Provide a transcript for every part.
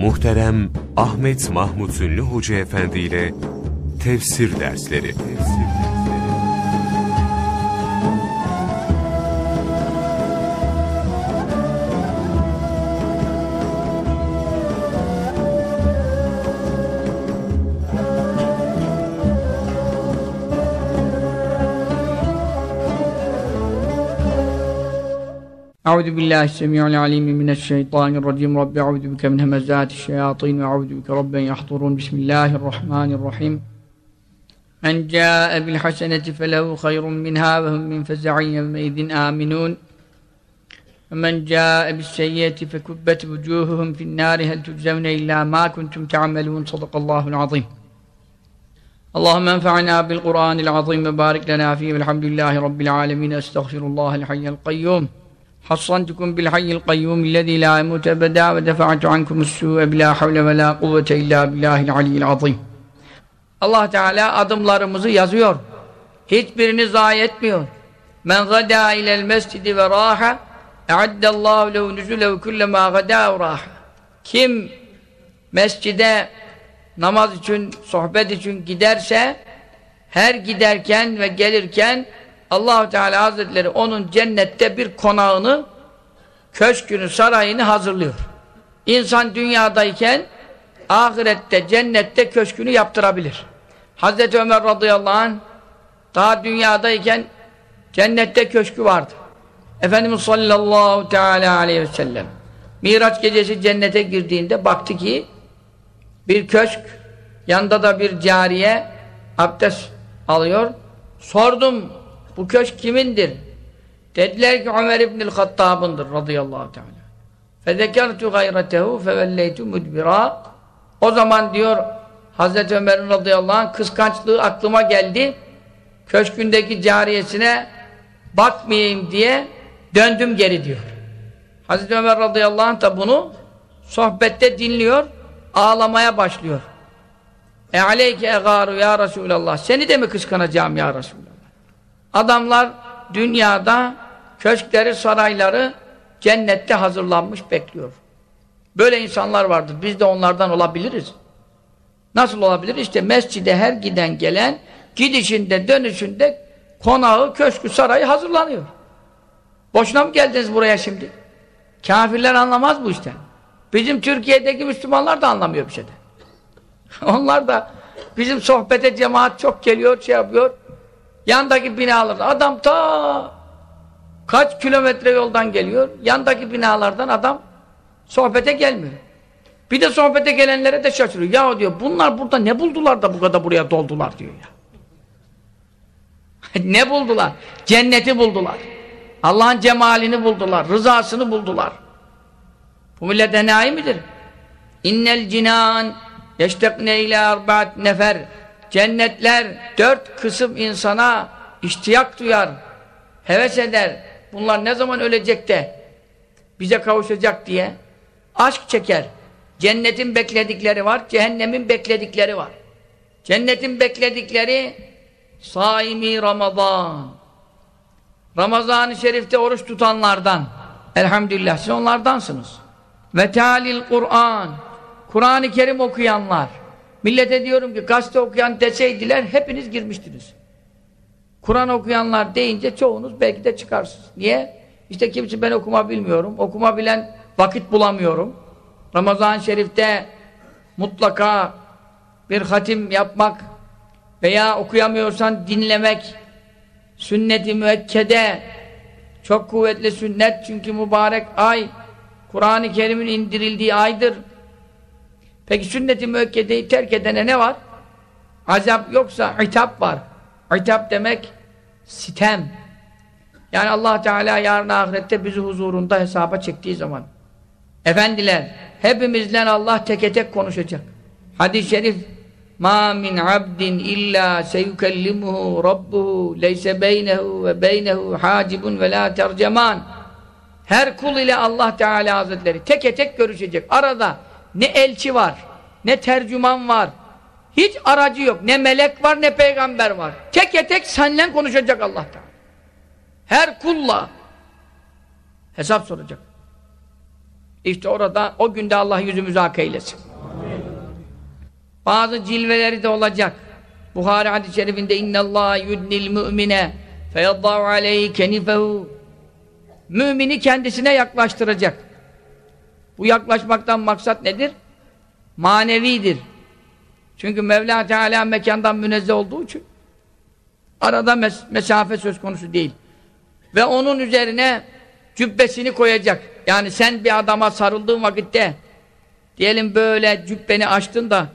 Muhterem Ahmet Mahmut Ünlü Hoca Efendi ile Tefsir Dersleri أعوذ بالله السميع العليم من الشيطان الرجيم. رب أعوذ بك من همزات الشياطين وأعوذ بك رب يحضرون. بسم الله الرحمن الرحيم. من جاء بالحسنة فله خير منها وهم من فزع يومئذ آمنون. ومن جاء بالسيئة فكبت وجوههم في النار. هل تجزون إلا ما كنتم تعملون؟ صدق الله العظيم. اللهم انفعنا بالقرآن العظيم وبارك لنا فيه. والحمد لله رب العالمين. أستغفر الله الحي القيوم. حصنتكم بالحي القيوم الذي لا يموت أبدا ودفعت عنكم السوء بلا حول ولا قوة إلا بالله العلي العظيم Allah Teala adımlarımızı yazıyor. Hiçbirini zayi etmiyor. Men gada ilel mescidi ve raha e'addallahu lehu nüzulehu kullema gada raha. Kim mescide namaz için, sohbet için giderse her giderken ve gelirken allah Teala Hazretleri onun cennette bir konağını, köşkünü, sarayını hazırlıyor. İnsan dünyadayken ahirette, cennette köşkünü yaptırabilir. Hazreti Ömer radıyallahu anh daha dünyadayken cennette köşkü vardı. Efendimiz sallallahu teala aleyhi ve sellem Miraç gecesi cennete girdiğinde baktı ki bir köşk yanında da bir cariye abdest alıyor. Sordum bu köşk kimindir? Dediler ki Ömer İbnül Hattab'ındır radıyallahu teala. Fezekertu gayretehu fevelleytu mudbira. O zaman diyor Hazreti Ömer'in radıyallahu anh kıskançlığı aklıma geldi. Köşkündeki cariyesine bakmayayım diye döndüm geri diyor. Hazreti Ömer radıyallahu anh da bunu sohbette dinliyor, ağlamaya başlıyor. E aleyke egaru ya Resulallah. Seni de mi kıskanacağım ya Resulallah? Adamlar dünyada köşkleri, sarayları cennette hazırlanmış bekliyor. Böyle insanlar vardır. Biz de onlardan olabiliriz. Nasıl olabilir? İşte mescide her giden gelen gidişinde, dönüşünde konağı, köşkü, sarayı hazırlanıyor. Boşuna mı geldiniz buraya şimdi? Kafirler anlamaz bu işten. Bizim Türkiye'deki Müslümanlar da anlamıyor bir şeyden. Onlar da bizim sohbete cemaat çok geliyor, şey yapıyor. Yandaki binalarda adam ta kaç kilometre yoldan geliyor. Yandaki binalardan adam sohbete gelmiyor. Bir de sohbete gelenlere de şaşırıyor. Ya diyor bunlar burada ne buldular da bu kadar buraya doldular diyor ya. ne buldular? Cenneti buldular. Allah'ın cemalini buldular. Rızasını buldular. Bu millet enayi midir? İnnel cinan yeştekne ile arbaat nefer Cennetler dört kısım insana iştiyak duyar, heves eder. Bunlar ne zaman ölecek de bize kavuşacak diye aşk çeker. Cennetin bekledikleri var, cehennemin bekledikleri var. Cennetin bekledikleri saimi Ramazan. Ramazan-ı Şerif'te oruç tutanlardan. Elhamdülillah siz onlardansınız. Ve talil Kur'an. Kur'an-ı Kerim okuyanlar. Millete diyorum ki gazete okuyan deseydiler hepiniz girmiştiniz. Kur'an okuyanlar deyince çoğunuz belki de çıkarsınız. Niye? İşte kimse ben okuma bilmiyorum. Okuma bilen vakit bulamıyorum. Ramazan-ı Şerif'te mutlaka bir hatim yapmak veya okuyamıyorsan dinlemek sünnet-i müekkede çok kuvvetli sünnet çünkü mübarek ay Kur'an-ı Kerim'in indirildiği aydır. Peki sünnet-i müekkedeyi terk edene ne var? Azap yoksa hitap var. Hitap demek sitem. Yani Allah Teala yarın ahirette bizi huzurunda hesaba çektiği zaman. Efendiler, hepimizle Allah teke tek konuşacak. Hadis-i şerif abdin illa seyukellimuhu rabbuhu leyse beynehu ve beynehu hacibun ve la terceman. Her kul ile Allah Teala Hazretleri teke tek görüşecek. Arada ne elçi var, ne tercüman var, hiç aracı yok, ne melek var, ne peygamber var. Teke tek seninle konuşacak Allah'tan. Her kulla hesap soracak. İşte orada o günde Allah yüzümüzü hak eylesin. Bazı cilveleri de olacak. Buhari hadis-i şerifinde innallâhe yudnil mü'mine feyaddâhu aleyhi kenifehu Mümini kendisine yaklaştıracak. Bu yaklaşmaktan maksat nedir? Manevidir. Çünkü Mevla Teala mekandan münezzeh olduğu için arada mes mesafe söz konusu değil. Ve onun üzerine cübbesini koyacak. Yani sen bir adama sarıldığın vakitte diyelim böyle cübbeni açtın da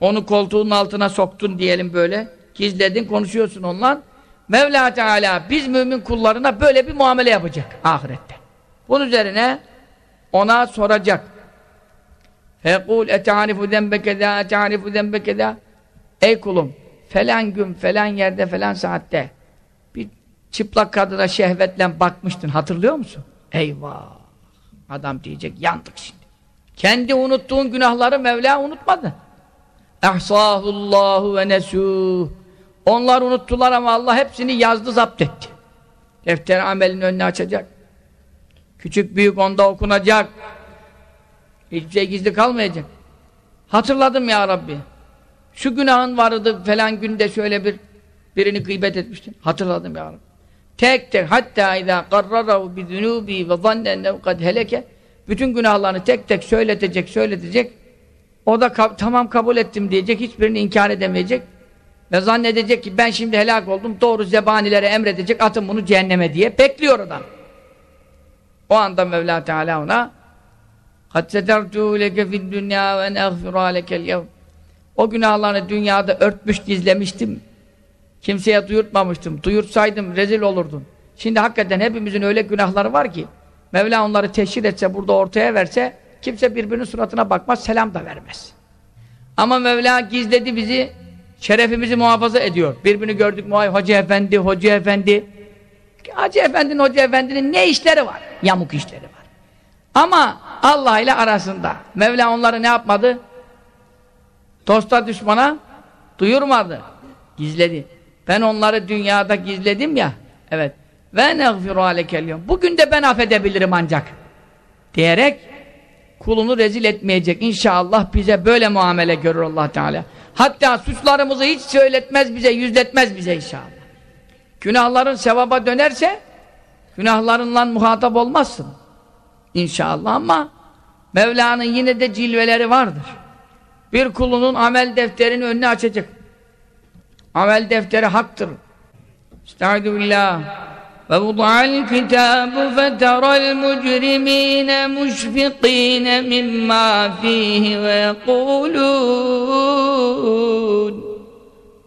onu koltuğun altına soktun diyelim böyle. Gizledin, konuşuyorsun onunla. Mevla Teala biz mümin kullarına böyle bir muamele yapacak ahirette. Bunun üzerine ona soracak. Fekul etarifu zembekeda etarifu zembekeda Ey kulum falan gün falan yerde falan saatte bir çıplak kadına şehvetle bakmıştın hatırlıyor musun? Eyvah! Adam diyecek yandık şimdi. Kendi unuttuğun günahları Mevla unutmadı. Ehsahullahu ve nesuh onlar unuttular ama Allah hepsini yazdı, zapt etti. Defter amelin önüne açacak. Küçük büyük onda okunacak. Hiçbir şey gizli kalmayacak. Hatırladım ya Rabbi. Şu günahın vardı falan günde şöyle bir birini gıybet etmiştin. Hatırladım ya Rabbi. Tek tek hatta izâ qarrarahu bi zunûbi ve zannenehu kad heleke bütün günahlarını tek tek söyletecek, söyletecek. O da ka tamam kabul ettim diyecek. Hiçbirini inkar edemeyecek. Ve zannedecek ki ben şimdi helak oldum. Doğru zebanilere emredecek. Atın bunu cehenneme diye. Bekliyor oradan. O anda Mevla Teala ona Hattetertu leke fid dünya ve neğfira lekel O günahlarını dünyada örtmüş gizlemiştim. Kimseye duyurtmamıştım. Duyurtsaydım rezil olurdun. Şimdi hakikaten hepimizin öyle günahları var ki Mevla onları teşhir etse, burada ortaya verse kimse birbirinin suratına bakmaz, selam da vermez. Ama Mevla gizledi bizi, şerefimizi muhafaza ediyor. Birbirini gördük muay, hoca efendi, hoca efendi Hacı efendinin, hoca efendinin ne işleri var? Yamuk işleri var. Ama Allah ile arasında. Mevla onları ne yapmadı? Dosta düşmana duyurmadı. Gizledi. Ben onları dünyada gizledim ya. Evet. Ve neğfiru alekelyum. Bugün de ben affedebilirim ancak. Diyerek kulunu rezil etmeyecek. İnşallah bize böyle muamele görür Allah Teala. Hatta suçlarımızı hiç söyletmez bize, yüzletmez bize inşallah. Günahların sevaba dönerse günahlarınla muhatap olmazsın. İnşallah ama Mevla'nın yine de cilveleri vardır. Bir kulunun amel defterini önüne açacak. Amel defteri haktır. Estaizu billah. فوضع الكتاب فترى المجرمين مشفقين مما فيه ويقولون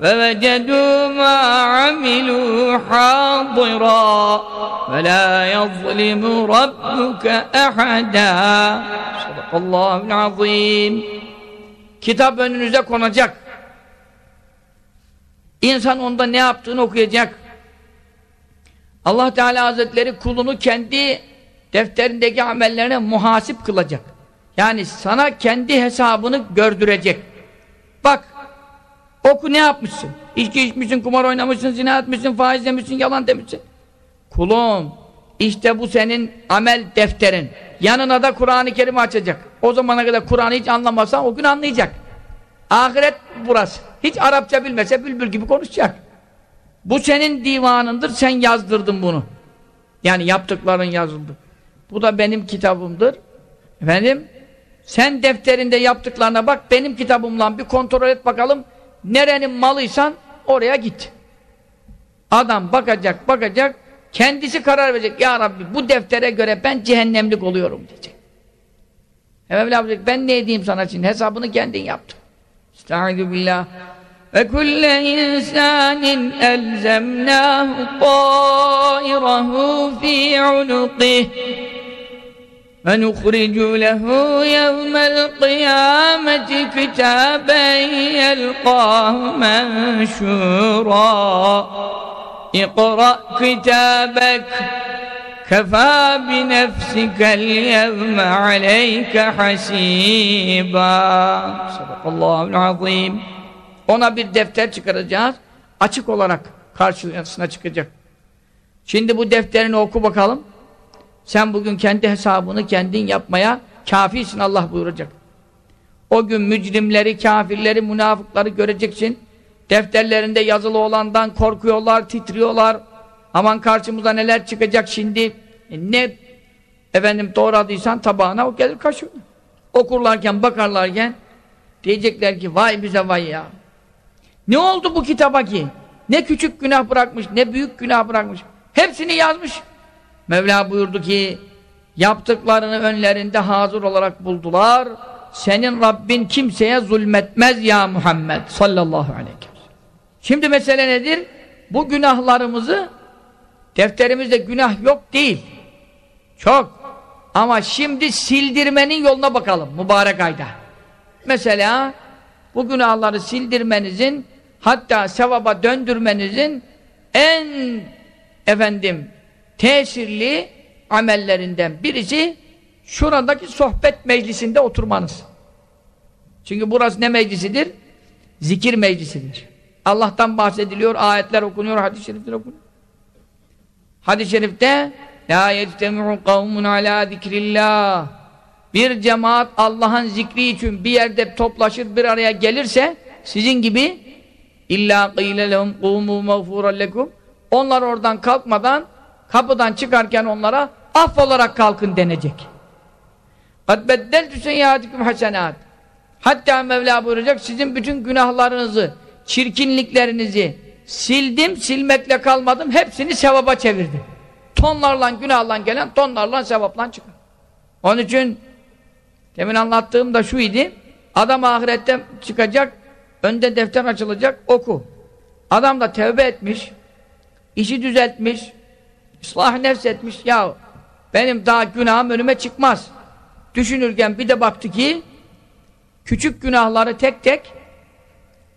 فوجدوا ما عملوا حاضرا فلا يظلم ربك أحدا صدق الله العظيم Kitap önünüze konacak. İnsan onda ne yaptığını okuyacak. Allah Teala Hazretleri kulunu kendi defterindeki amellerine muhasip kılacak. Yani sana kendi hesabını gördürecek. Bak, oku ne yapmışsın? İçki içmişsin, kumar oynamışsın, zina etmişsin, faiz demişsin, yalan demişsin. Kulum, işte bu senin amel defterin. Yanına da Kur'an-ı Kerim açacak. O zamana kadar Kur'an'ı hiç anlamazsan o gün anlayacak. Ahiret burası. Hiç Arapça bilmese bülbül gibi konuşacak. Bu senin divanındır, sen yazdırdın bunu. Yani yaptıkların yazıldı. Bu da benim kitabımdır. Efendim, sen defterinde yaptıklarına bak, benim kitabımla bir kontrol et bakalım, Nerenin malıysan oraya git. Adam bakacak bakacak kendisi karar verecek. Ya Rabbi bu deftere göre ben cehennemlik oluyorum diyecek. E Mevla diyecek ben ne edeyim sana şimdi hesabını kendin yaptın. Estaizu billah. Ve kulle insanin elzemnâhu tâirahu fî unuqih. ونخرج له يوم القيامة كتابا يلقاه منشورا اقرأ كتابك كفى بنفسك اليوم عليك حسيبا صدق الله العظيم Ona bir defter çıkaracağız. Açık olarak karşısına çıkacak. Şimdi bu defterini oku bakalım. Sen bugün kendi hesabını kendin yapmaya kafisin Allah buyuracak. O gün mücrimleri, kafirleri, münafıkları göreceksin. Defterlerinde yazılı olandan korkuyorlar, titriyorlar. Aman karşımıza neler çıkacak şimdi. E ne efendim doğradıysan tabağına o gelir kaşıyor. Okurlarken, bakarlarken diyecekler ki vay bize vay ya. Ne oldu bu kitaba ki? Ne küçük günah bırakmış, ne büyük günah bırakmış. Hepsini yazmış. Mevla buyurdu ki yaptıklarını önlerinde hazır olarak buldular. Senin Rabbin kimseye zulmetmez ya Muhammed sallallahu aleyhi ve sellem. Şimdi mesele nedir? Bu günahlarımızı defterimizde günah yok değil. Çok. Ama şimdi sildirmenin yoluna bakalım mübarek ayda. Mesela bu günahları sildirmenizin hatta sevaba döndürmenizin en efendim tesirli amellerinden birisi şuradaki sohbet meclisinde oturmanız. Çünkü burası ne meclisidir? Zikir meclisidir. Allah'tan bahsediliyor, ayetler okunuyor, hadis-i şerifler okunuyor. Hadis-i şerifte La yectemi'u kavmun ala zikrillah Bir cemaat Allah'ın zikri için bir yerde toplaşır, bir araya gelirse sizin gibi illa qîle lehum qûmû mağfûran lekum onlar oradan kalkmadan kapıdan çıkarken onlara af olarak kalkın denecek. قَدْ بَدَّلْتُ سَيَّاتِكُمْ hasenat. Hatta Mevla buyuracak sizin bütün günahlarınızı, çirkinliklerinizi sildim, silmekle kalmadım, hepsini sevaba çevirdim. Tonlarla günahla gelen tonlarla sevapla çıkar. Onun için demin anlattığım da şu idi. Adam ahirette çıkacak, önde defter açılacak, oku. Adam da tevbe etmiş, işi düzeltmiş, ıslah nefs etmiş. Ya benim daha günahım önüme çıkmaz. Düşünürken bir de baktı ki küçük günahları tek tek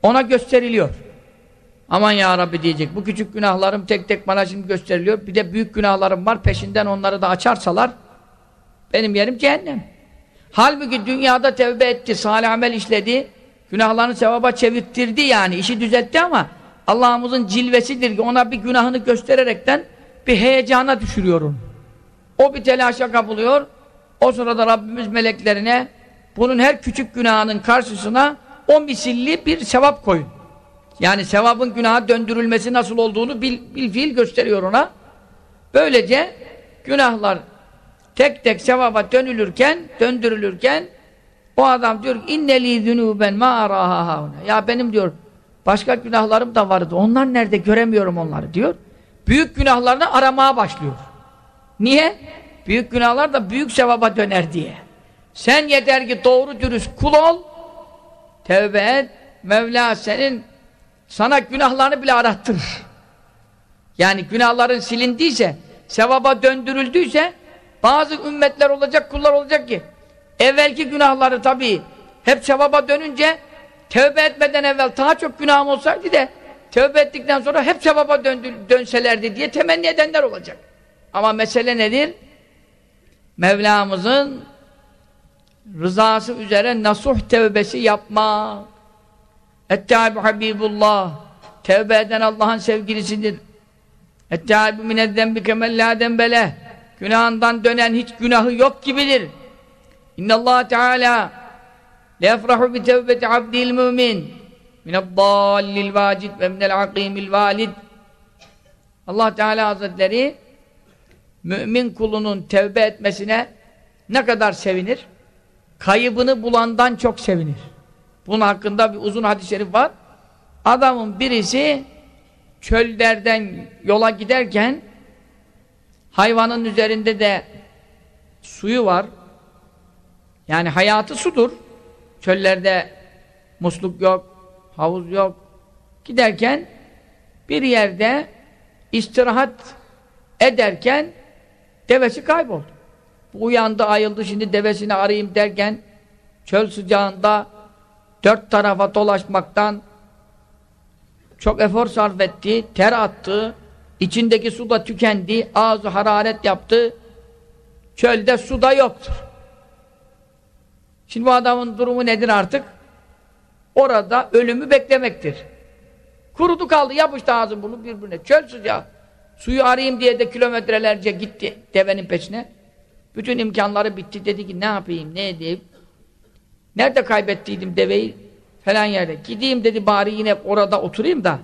ona gösteriliyor. Aman ya Rabbi diyecek. Bu küçük günahlarım tek tek bana şimdi gösteriliyor. Bir de büyük günahlarım var. Peşinden onları da açarsalar benim yerim cehennem. Halbuki dünyada tevbe etti, salih amel işledi. Günahlarını sevaba çevirttirdi yani. işi düzeltti ama Allah'ımızın cilvesidir ki ona bir günahını göstererekten bir heyecana düşürüyor onu. O bir telaşa kapılıyor. O sırada Rabbimiz meleklerine bunun her küçük günahının karşısına o misilli bir sevap koyun. Yani sevabın günaha döndürülmesi nasıl olduğunu bil, bil fiil gösteriyor ona. Böylece günahlar tek tek sevaba dönülürken, döndürülürken o adam diyor ki inneli zunuben ma araha Ya benim diyor başka günahlarım da vardı. Onlar nerede göremiyorum onları diyor. Büyük günahlarını aramaya başlıyor. Niye? Büyük günahlar da büyük sevaba döner diye. Sen yeter ki doğru dürüst kul ol, tevbe et, Mevla senin sana günahlarını bile arattırır. Yani günahların silindiyse, sevaba döndürüldüyse, bazı ümmetler olacak, kullar olacak ki, evvelki günahları tabii hep sevaba dönünce, tevbe etmeden evvel daha çok günahım olsaydı da, tevbe ettikten sonra hep sevaba döndü, dönselerdi diye temenni edenler olacak. Ama mesele nedir? Mevlamızın rızası üzere nasuh tevbesi yapmak. Ettâbi Habibullah. Tevbe eden Allah'ın sevgilisidir. Ettâbi minezzembi kemellâ dembele. Günahından dönen hiç günahı yok gibidir. İnnallâh Teâlâ lefrahu bi tevbeti abdil mümin mineddâllil vâcid ve minel akîmil valid. Allah Teala Hazretleri mümin kulunun tevbe etmesine ne kadar sevinir? Kaybını bulandan çok sevinir. Bunun hakkında bir uzun hadis-i şerif var. Adamın birisi çöllerden yola giderken hayvanın üzerinde de suyu var. Yani hayatı sudur. Çöllerde musluk yok, havuz yok. Giderken bir yerde istirahat ederken devesi kayboldu. Uyandı ayıldı şimdi devesini arayayım derken çöl sıcağında dört tarafa dolaşmaktan çok efor sarf etti, ter attı, içindeki su da tükendi, ağzı hararet yaptı, çölde su da yoktur. Şimdi bu adamın durumu nedir artık? Orada ölümü beklemektir. Kurudu kaldı, yapıştı ağzın bunu birbirine. Çöl sıcağı. Suyu arayayım diye de kilometrelerce gitti devenin peşine. Bütün imkanları bitti. Dedi ki ne yapayım, ne edeyim? Nerede kaybettiydim deveyi? Falan yerde. Gideyim dedi bari yine orada oturayım da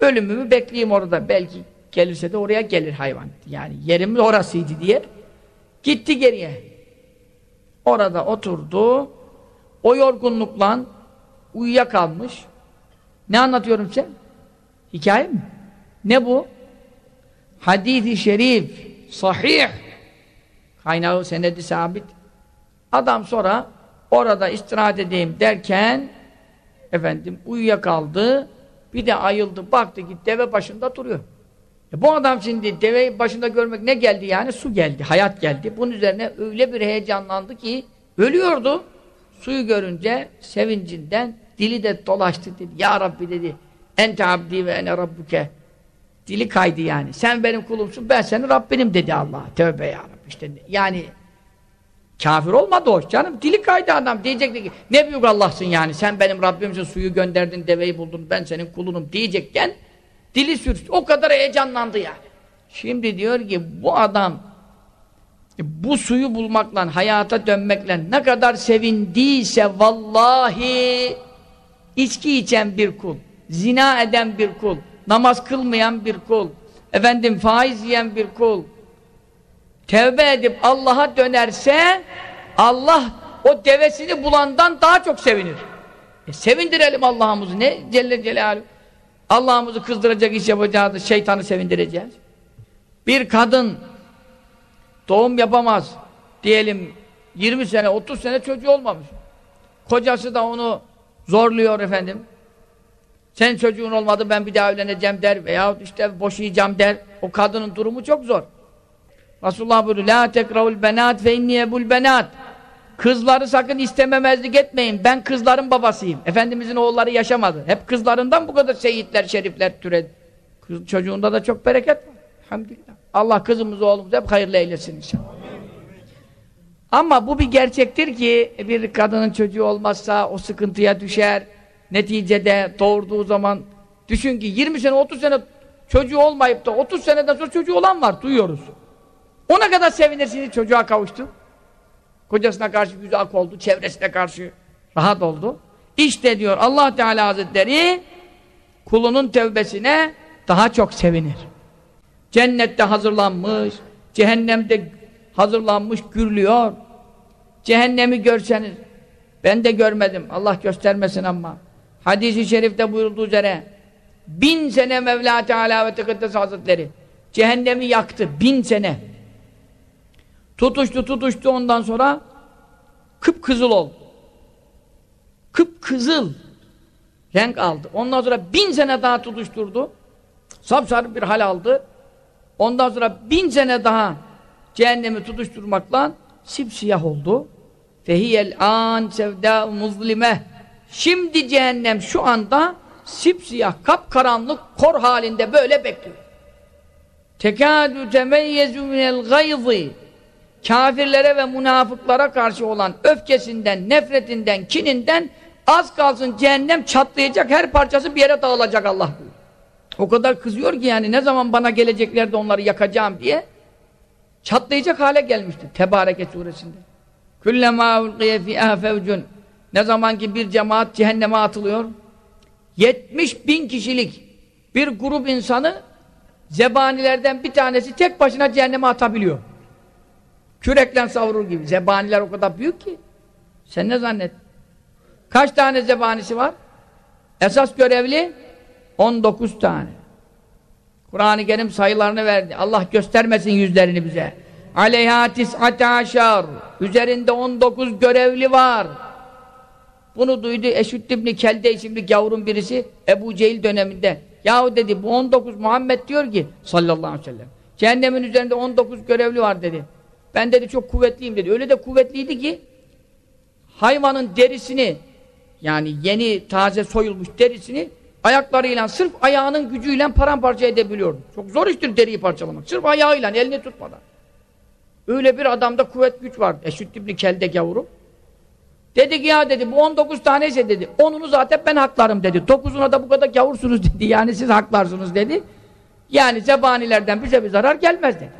ölümümü bekleyeyim orada. Belki gelirse de oraya gelir hayvan. Yani yerim orasıydı diye. Gitti geriye. Orada oturdu. O yorgunlukla uyuyakalmış. Ne anlatıyorum sen? Hikaye mi? Ne bu? Hadis-i şerif, sahih. Kaynağı senedi sabit. Adam sonra orada istirahat edeyim derken efendim uyuyakaldı. Bir de ayıldı. Baktı ki deve başında duruyor. E bu adam şimdi deve başında görmek ne geldi yani? Su geldi, hayat geldi. Bunun üzerine öyle bir heyecanlandı ki ölüyordu. Suyu görünce sevincinden dili de dolaştı dedi. Ya Rabbi dedi. Ente abdi ve ene rabbuke. Dili kaydı yani. Sen benim kulumsun, ben senin Rabbinim dedi Allah. Tövbe ya Rabbi. İşte yani kafir olmadı o canım. Dili kaydı adam. Diyecekti ki ne büyük Allah'sın yani. Sen benim Rabbimsin, suyu gönderdin, deveyi buldun, ben senin kulunum diyecekken dili sürçtü. O kadar heyecanlandı yani. Şimdi diyor ki bu adam bu suyu bulmakla, hayata dönmekle ne kadar sevindiyse vallahi içki içen bir kul, zina eden bir kul, namaz kılmayan bir kul, efendim faiz yiyen bir kul, tevbe edip Allah'a dönerse Allah o devesini bulandan daha çok sevinir. E sevindirelim Allah'ımızı. Ne Celle Celaluhu? Allah'ımızı kızdıracak iş yapacağız, şeytanı sevindireceğiz. Bir kadın doğum yapamaz. Diyelim 20 sene, 30 sene çocuğu olmamış. Kocası da onu zorluyor efendim. Sen çocuğun olmadı ben bir daha evleneceğim der veya işte boşayacağım der. O kadının durumu çok zor. Resulullah buyuruyor La tekrahul benat fe inni ebul benat Kızları sakın istememezlik etmeyin. Ben kızların babasıyım. Efendimizin oğulları yaşamadı. Hep kızlarından bu kadar şehitler, şerifler türedi. Kız, çocuğunda da çok bereket var. Elhamdülillah. Allah kızımızı oğlumuzu hep hayırlı eylesin inşallah. Ama bu bir gerçektir ki bir kadının çocuğu olmazsa o sıkıntıya düşer. Neticede doğurduğu zaman düşün ki 20 sene 30 sene çocuğu olmayıp da 30 seneden sonra çocuğu olan var duyuyoruz. Ona kadar sevinirsiniz çocuğa kavuştu. Kocasına karşı yüzü ak oldu, çevresine karşı rahat oldu. İşte diyor Allah Teala Hazretleri kulunun tevbesine daha çok sevinir. Cennette hazırlanmış, cehennemde hazırlanmış gürlüyor. Cehennemi görseniz, ben de görmedim, Allah göstermesin ama. Hadis-i şerifte buyurduğu üzere, bin sene Mevla Teala ve Tekaddes Hazretleri cehennemi yaktı, bin sene. Tutuştu tutuştu ondan sonra kıpkızıl oldu. Kıpkızıl renk aldı. Ondan sonra bin sene daha tutuşturdu. Sapsarı bir hal aldı. Ondan sonra bin sene daha cehennemi tutuşturmakla sipsiyah oldu. Fehiyel an sevda muzlime. Şimdi cehennem şu anda sipsiyah, kapkaranlık, kor halinde böyle bekliyor. Tekâdü temeyyezu minel gayzı kafirlere ve münafıklara karşı olan öfkesinden, nefretinden, kininden az kalsın cehennem çatlayacak, her parçası bir yere dağılacak Allah buyuruyor. O kadar kızıyor ki yani ne zaman bana gelecekler de onları yakacağım diye çatlayacak hale gelmişti Tebareke suresinde. Küllemâ ulqiye fi'â fevcun Ne zaman ki bir cemaat cehenneme atılıyor 70 bin kişilik bir grup insanı zebanilerden bir tanesi tek başına cehenneme atabiliyor. Kürekle savurur gibi. Zebaniler o kadar büyük ki. Sen ne zannet? Kaç tane zebanisi var? Esas görevli 19 tane. Kur'an-ı Kerim sayılarını verdi. Allah göstermesin yüzlerini bize. Aleyha tis'ate aşar. Üzerinde 19 görevli var. Bunu duydu Eşüt İbni Kelde isimli gavurun birisi Ebu Cehil döneminde. Yahu dedi bu 19 Muhammed diyor ki sallallahu aleyhi ve sellem. Cehennemin üzerinde 19 görevli var dedi. Ben dedi çok kuvvetliyim dedi. Öyle de kuvvetliydi ki hayvanın derisini yani yeni taze soyulmuş derisini ayaklarıyla sırf ayağının gücüyle paramparça edebiliyordu. Çok zor iştir deriyi parçalamak. Sırf ayağıyla elini tutmadan. Öyle bir adamda kuvvet güç vardı. Eşüt İbni Kelde gavuru. Dedi ki ya dedi bu 19 tanesi dedi. Onunu zaten ben haklarım dedi. Dokuzuna da bu kadar gavursunuz dedi. Yani siz haklarsınız dedi. Yani zebanilerden bize bir zarar gelmez dedi.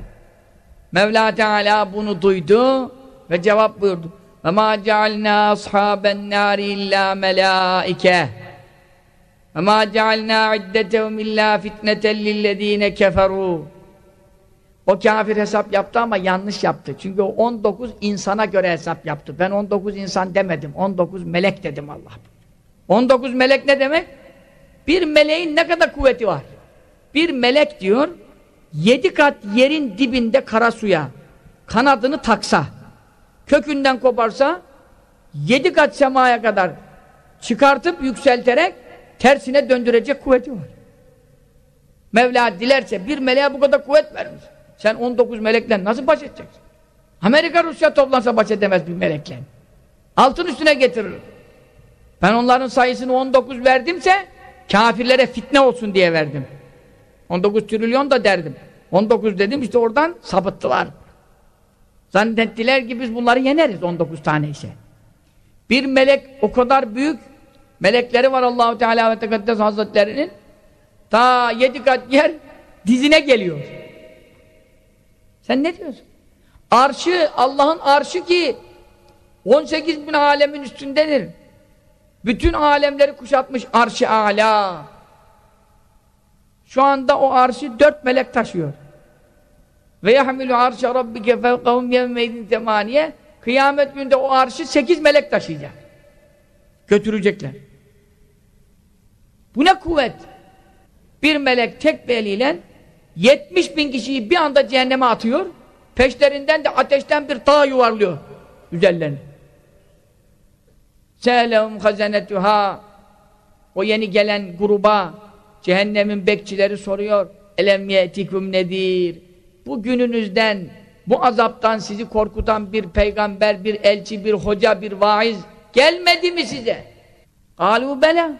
Mevla Teala bunu duydu ve cevap buyurdu. Ve ma cealna ashaben nari illa melaike. Ve ma cealna iddetehum illa fitneten lillezine keferu. O kafir hesap yaptı ama yanlış yaptı. Çünkü o 19 insana göre hesap yaptı. Ben 19 insan demedim. 19 melek dedim Allah. 19 melek ne demek? Bir meleğin ne kadar kuvveti var? Bir melek diyor, yedi kat yerin dibinde kara suya kanadını taksa, kökünden koparsa, yedi kat semaya kadar çıkartıp yükselterek tersine döndürecek kuvveti var. Mevla dilerse bir meleğe bu kadar kuvvet vermiş. Sen 19 melekle nasıl baş edeceksin? Amerika Rusya toplansa baş edemez bir melekle. Altın üstüne getirir. Ben onların sayısını 19 verdimse kafirlere fitne olsun diye verdim. 19 trilyon da derdim. 19 dedim işte oradan sapıttılar. Zannettiler ki biz bunları yeneriz 19 tane ise. Bir melek o kadar büyük melekleri var Allahu Teala ve Tekaddes Hazretlerinin ta yedi kat yer dizine geliyor. Sen ne diyorsun? Arşı, Allah'ın arşı ki 18 bin alemin üstündedir. Bütün alemleri kuşatmış arşı ala. Şu anda o arşı dört melek taşıyor. Ve yahmilu arşa rabbike fevkahum yevmeydin temaniye Kıyamet günde o arşı sekiz melek taşıyacak. Götürecekler. Bu ne kuvvet? Bir melek tek bir eliyle 70 bin kişiyi bir anda cehenneme atıyor. Peşlerinden de ateşten bir dağ yuvarlıyor üzerlerine. Sehlehum hazenetuha O yeni gelen gruba cehennemin bekçileri soruyor. Elem yetikum nedir? Bu gününüzden, bu azaptan sizi korkutan bir peygamber, bir elçi, bir hoca, bir vaiz gelmedi mi size? Galu bela.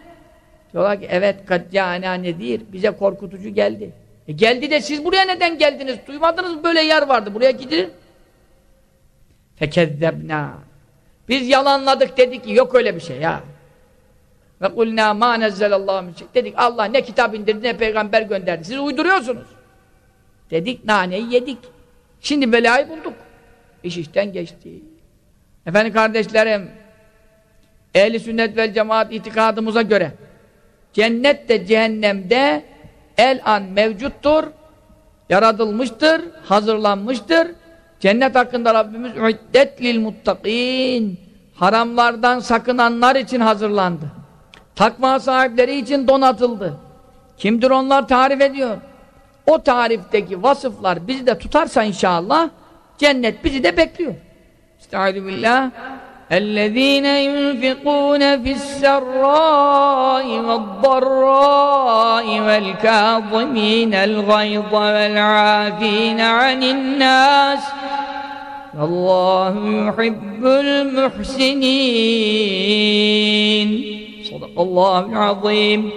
Diyorlar ki evet kaccâna nedir? Bize korkutucu geldi. E geldi de siz buraya neden geldiniz? Duymadınız mı böyle yer vardı? Buraya gidin. Fekezzebnâ. Biz yalanladık dedik ki yok öyle bir şey ya. Ve kulnâ mâ nezzelallahu şey. Dedik Allah ne kitap indirdi ne peygamber gönderdi. Siz uyduruyorsunuz. Dedik naneyi yedik. Şimdi belayı bulduk. İş işten geçti. Efendim kardeşlerim ehli sünnet vel cemaat itikadımıza göre cennet de cehennemde el an mevcuttur yaratılmıştır, hazırlanmıştır. Cennet hakkında Rabbimiz üddet lil muttakin haramlardan sakınanlar için hazırlandı. Takva sahipleri için donatıldı. Kimdir onlar tarif ediyor. O tarifteki vasıflar bizi de tutarsa inşallah cennet bizi de bekliyor. Estaizu billah الذين ينفقون في السراء والضراء والكاظمين الغيظ والعافين عن الناس والله يحب المحسنين صدق الله العظيم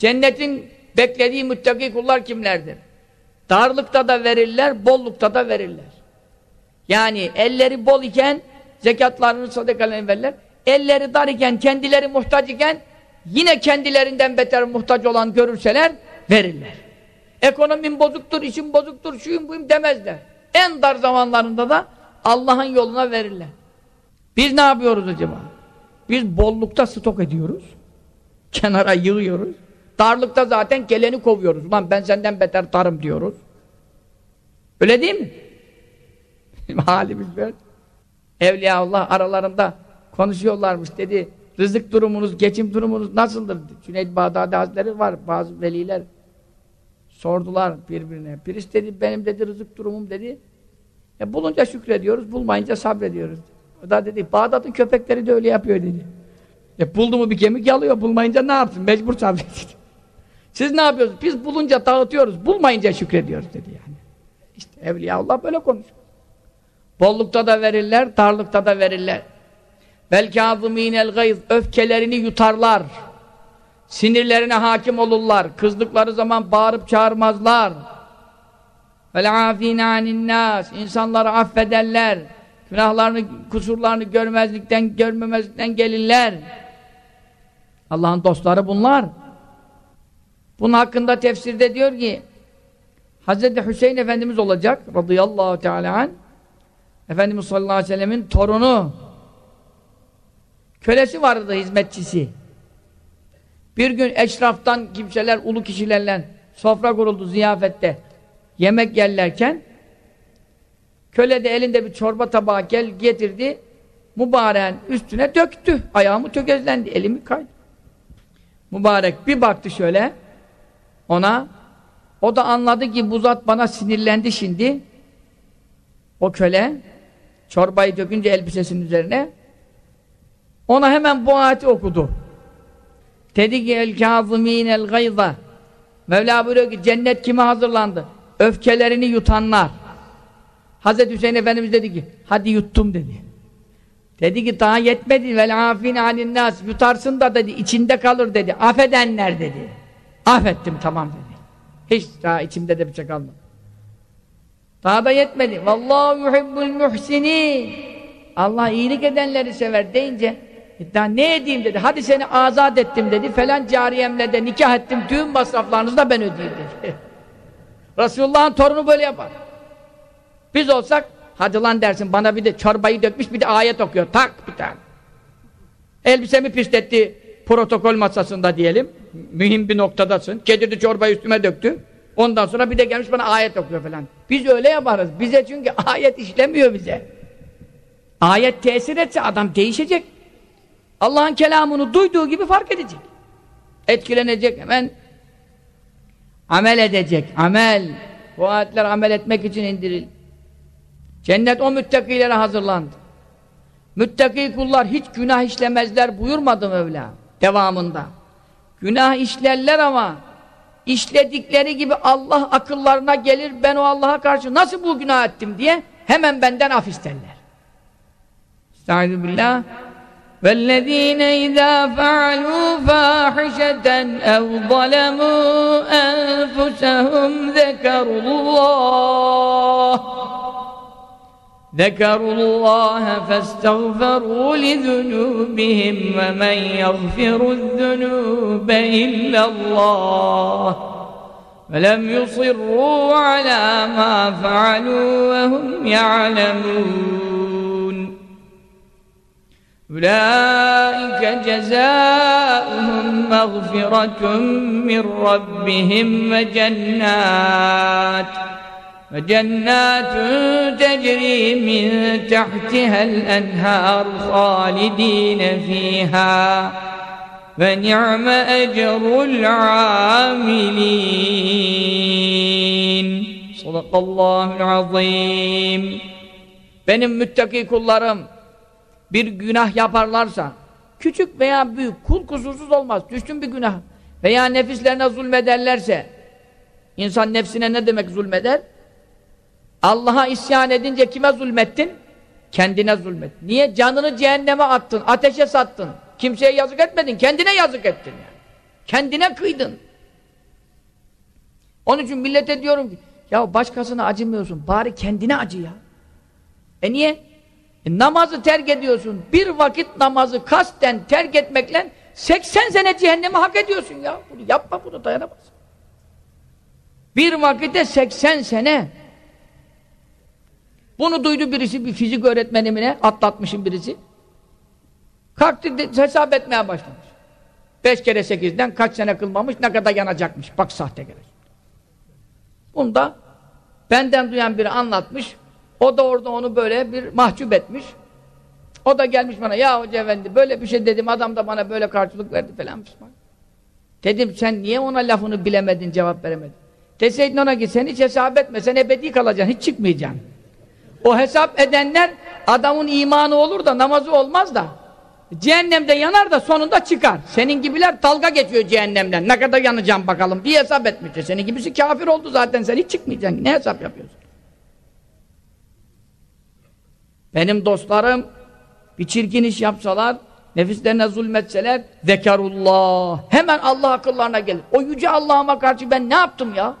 Cennetin beklediği müttaki kullar kimlerdir? Darlıkta da verirler, bollukta da verirler. Yani elleri bol iken zekatlarını, sadakalarını verirler. Elleri dar iken, kendileri muhtaç iken yine kendilerinden beter muhtaç olan görürseler verirler. Ekonomim bozuktur, işim bozuktur, şuyum buyum demezler. En dar zamanlarında da Allah'ın yoluna verirler. Biz ne yapıyoruz acaba? Biz bollukta stok ediyoruz. Kenara yığıyoruz. Darlıkta zaten geleni kovuyoruz. Ulan ben senden beter darım diyoruz. Öyle değil mi? Halimiz böyle. Evliya Allah aralarında konuşuyorlarmış dedi. Rızık durumunuz, geçim durumunuz nasıldır? Cüneyt Bağdadi Hazretleri var, bazı veliler sordular birbirine. Birisi dedi, benim dedi rızık durumum dedi. E bulunca şükrediyoruz, bulmayınca sabrediyoruz. O da dedi, Bağdat'ın köpekleri de öyle yapıyor dedi. E buldu mu bir kemik yalıyor, bulmayınca ne yapsın? Mecbur sabrediyor. Siz ne yapıyorsunuz? Biz bulunca dağıtıyoruz, bulmayınca şükrediyoruz dedi yani. İşte Evliya Allah böyle konuş. Bollukta da verirler, darlıkta da verirler. Belki azımînel gayz öfkelerini yutarlar. Sinirlerine hakim olurlar. Kızdıkları zaman bağırıp çağırmazlar. Vel afîne aninnas insanları affederler. Günahlarını, kusurlarını görmezlikten, görmemezlikten gelirler. Allah'ın dostları bunlar. Bunun hakkında tefsirde diyor ki Hz. Hüseyin Efendimiz olacak radıyallahu teala anh Efendimiz sallallahu aleyhi ve sellemin torunu. Kölesi vardı hizmetçisi. Bir gün eşraftan kimseler ulu kişilerle sofra kuruldu ziyafette. Yemek yerlerken köle de elinde bir çorba tabağı gel getirdi. Mübareğin üstüne döktü. Ayağımı tökezlendi elimi kaydı. Mübarek bir baktı şöyle ona. O da anladı ki bu zat bana sinirlendi şimdi. O köle çorbayı dökünce elbisesinin üzerine. Ona hemen bu ayeti okudu. Dedi ki el kâzımîn el gayza. Mevla buyuruyor ki cennet kime hazırlandı? Öfkelerini yutanlar. Hazreti Hüseyin Efendimiz dedi ki hadi yuttum dedi. Dedi ki daha yetmedi. Vel afin anin nas yutarsın da dedi. İçinde kalır dedi. Affedenler dedi. Affettim tamam dedi. Hiç daha içimde de bir şey kalmadı. Daha da yetmedi. Vallahu yuhibbul muhsinin. Allah iyilik edenleri sever deyince daha ne edeyim dedi. Hadi seni azat ettim dedi. Falan cariyemle de nikah ettim. Tüm masraflarınızı da ben ödeyeyim dedi. Resulullah'ın torunu böyle yapar. Biz olsak hadi lan dersin bana bir de çorbayı dökmüş bir de ayet okuyor. Tak bir tane. Elbisemi pisletti protokol masasında diyelim mühim bir noktadasın. Getirdi çorbayı üstüme döktü. Ondan sonra bir de gelmiş bana ayet okuyor falan. Biz öyle yaparız. Bize çünkü ayet işlemiyor bize. Ayet tesir etse adam değişecek. Allah'ın kelamını duyduğu gibi fark edecek. Etkilenecek hemen amel edecek. Amel. Bu ayetler amel etmek için indirildi. Cennet o müttakilere hazırlandı. Müttaki kullar hiç günah işlemezler buyurmadı Mevla devamında. Günah işlerler ama işledikleri gibi Allah akıllarına gelir ben o Allah'a karşı nasıl bu günah ettim diye hemen benden af isterler. Estaizu billah وَالَّذ۪ينَ اِذَا فَعَلُوا فَاحِشَةً اَوْ ظَلَمُوا أَنفُسَهُمْ ذَكَرُوا اللّٰهِ ذكروا الله فاستغفروا لذنوبهم ومن يغفر الذنوب إلا الله ولم يصروا على ما فعلوا وهم يعلمون أولئك جزاؤهم مغفرة من ربهم وجنات وجنات تجري من تحتها الأنهار خالدين فيها فنعم أجر العاملين صدق الله العظيم Benim müttaki kullarım bir günah yaparlarsa küçük veya büyük kul kusursuz olmaz düştün bir günah veya nefislerine zulmederlerse insan nefsine ne demek zulmeder? Allah'a isyan edince kime zulmettin? Kendine zulmettin. Niye? Canını cehenneme attın, ateşe sattın. Kimseye yazık etmedin, kendine yazık ettin. Yani. Kendine kıydın. Onun için millete diyorum ki, ya başkasına acımıyorsun, bari kendine acı ya. E niye? E namazı terk ediyorsun. Bir vakit namazı kasten terk etmekle 80 sene cehennemi hak ediyorsun ya. Bunu yapma, bunu dayanamazsın. Bir vakitte 80 sene bunu duydu birisi, bir fizik öğretmenimine, atlatmışım birisi. Kalktı hesap etmeye başlamış. Beş kere sekizden kaç sene kılmamış, ne kadar yanacakmış. Bak sahtekar. Bunu da benden duyan biri anlatmış. O da orada onu böyle bir mahcup etmiş. O da gelmiş bana, ya hoca efendi böyle bir şey dedim, adam da bana böyle karşılık verdi falan. Dedim sen niye ona lafını bilemedin, cevap veremedin? Deseydin ona ki sen hiç hesap etme, sen ebedi kalacaksın, hiç çıkmayacaksın. O hesap edenler adamın imanı olur da namazı olmaz da cehennemde yanar da sonunda çıkar. Senin gibiler dalga geçiyor cehennemden. Ne kadar yanacağım bakalım diye hesap etmiştir. Senin gibisi kafir oldu zaten sen hiç çıkmayacaksın. Ne hesap yapıyorsun? Benim dostlarım bir çirkin iş yapsalar, nefislerine zulmetseler zekarullah. Hemen Allah akıllarına gelir. O yüce Allah'ıma karşı ben ne yaptım ya?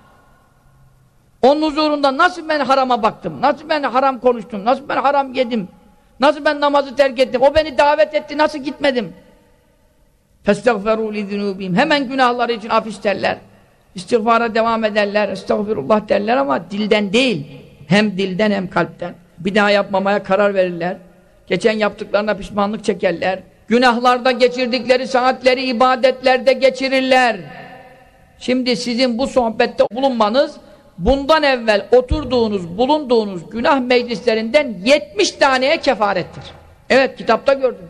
Onun huzurunda nasıl ben harama baktım? Nasıl ben haram konuştum? Nasıl ben haram yedim? Nasıl ben namazı terk ettim? O beni davet etti, nasıl gitmedim? فَاسْتَغْفَرُوا لِذُنُوبِهِمْ Hemen günahları için af isterler. İstiğfara devam ederler, estağfirullah derler ama dilden değil. Hem dilden hem kalpten. Bir daha yapmamaya karar verirler. Geçen yaptıklarına pişmanlık çekerler. Günahlarda geçirdikleri saatleri ibadetlerde geçirirler. Şimdi sizin bu sohbette bulunmanız bundan evvel oturduğunuz, bulunduğunuz günah meclislerinden 70 taneye kefarettir. Evet kitapta gördüm.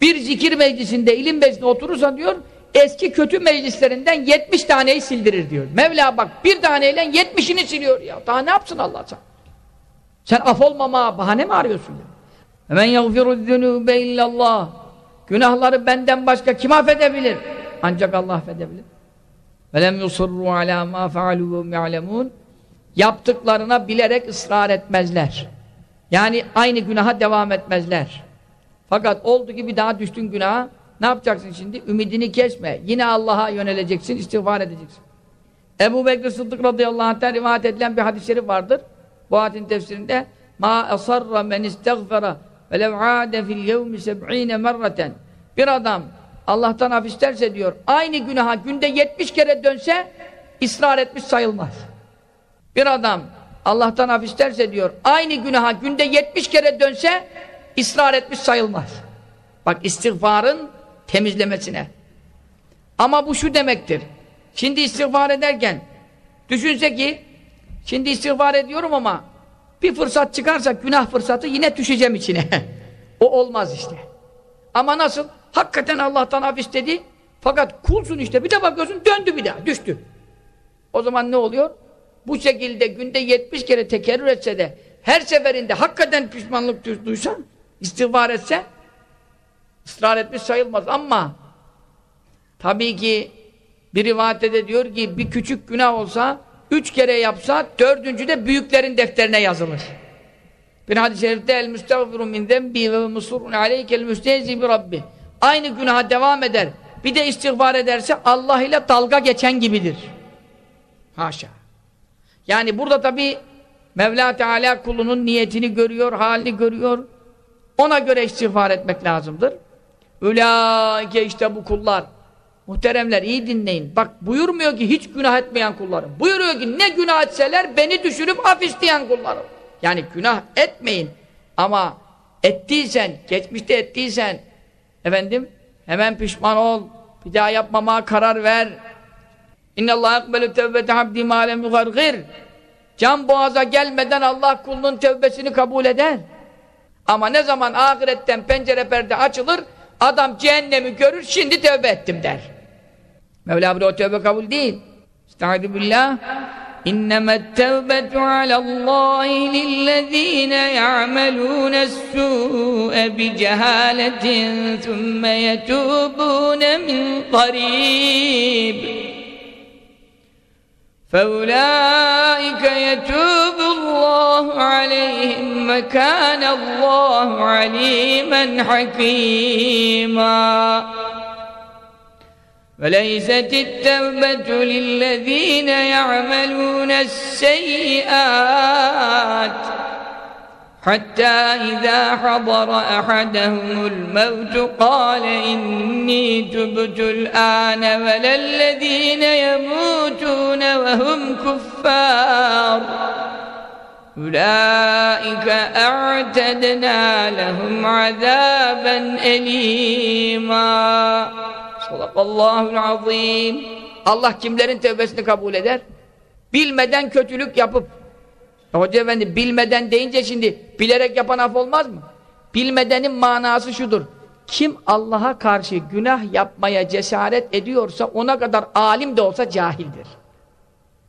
Bir zikir meclisinde, ilim meclisinde oturursan diyor, eski kötü meclislerinden 70 taneyi sildirir diyor. Mevla bak bir taneyle 70'ini siliyor ya. Daha ne yapsın Allah sen? Sen af olmama bahane mi arıyorsun ya? Men yagfiru zunube illallah. Günahları benden başka kim affedebilir? Ancak Allah affedebilir. Ve lem yusurru ala ma faalu ve ya'lemun. Yaptıklarına bilerek ısrar etmezler. Yani aynı günaha devam etmezler. Fakat oldu ki bir daha düştün günaha, ne yapacaksın şimdi? Ümidini kesme. Yine Allah'a yöneleceksin, istiğfar edeceksin. Ebu Bekir Sıddık radıyallahu anh'ten rivayet edilen bir hadis-i şerif vardır. Bu ayetin tefsirinde ma asarra men istiğfara ve lev ade fil yevmi seb'ine merraten bir adam Allah'tan af isterse diyor aynı günaha günde 70 kere dönse ısrar etmiş sayılmaz. Bir adam Allah'tan af isterse diyor aynı günaha günde 70 kere dönse ısrar etmiş sayılmaz. Bak istiğfarın temizlemesine. Ama bu şu demektir. Şimdi istiğfar ederken düşünse ki şimdi istiğfar ediyorum ama bir fırsat çıkarsa günah fırsatı yine düşeceğim içine. o olmaz işte. Ama nasıl? Hakikaten Allah'tan af istedi. Fakat kulsun işte. Bir de bakıyorsun döndü bir daha. Düştü. O zaman ne oluyor? Bu şekilde günde 70 kere tekerrür etse de her seferinde hakikaten pişmanlık duysa istiğfar etse ısrar etmiş sayılmaz ama tabii ki bir rivayette de diyor ki bir küçük günah olsa üç kere yapsa dördüncü de büyüklerin defterine yazılır. Bir hadis-i şerifte el müstağfiru min zembi ve musurun aleykel müstehzi bi rabbi. Aynı günaha devam eder. Bir de istiğfar ederse Allah ile dalga geçen gibidir. Haşa. Yani burada tabi Mevla Teala kulunun niyetini görüyor, halini görüyor. Ona göre istiğfar etmek lazımdır. Ulaike işte bu kullar. Muhteremler iyi dinleyin. Bak buyurmuyor ki hiç günah etmeyen kullarım. Buyuruyor ki ne günah etseler beni düşürüp af isteyen kullarım. Yani günah etmeyin. Ama ettiysen, geçmişte ettiysen efendim hemen pişman ol. Bir daha yapmama karar ver. İnnallâhe ekbelü tevbete abdî mâlem yugargir. Can boğaza gelmeden Allah kulunun tevbesini kabul eder. Ama ne zaman ahiretten pencere perde açılır, adam cehennemi görür, şimdi tövbe ettim der. Mevla buyuruyor, o tövbe kabul değil. Estaizu billah. إنما التوبة على الله للذين يعملون السوء بجهالة ثم يتوبون من قريب فأولئك يتوب الله عليهم وكان الله عليما حكيما. وليست التوبة للذين يعملون السيئات حتى إذا حضر أحدهم الموت قال إني تبت الآن ولا الذين يموتون وهم كفار أولئك أعتدنا لهم عذابا أليما Sadakallahul azim. Allah kimlerin tevbesini kabul eder? Bilmeden kötülük yapıp Hoca efendi bilmeden deyince şimdi bilerek yapan af olmaz mı? Bilmedenin manası şudur. Kim Allah'a karşı günah yapmaya cesaret ediyorsa ona kadar alim de olsa cahildir.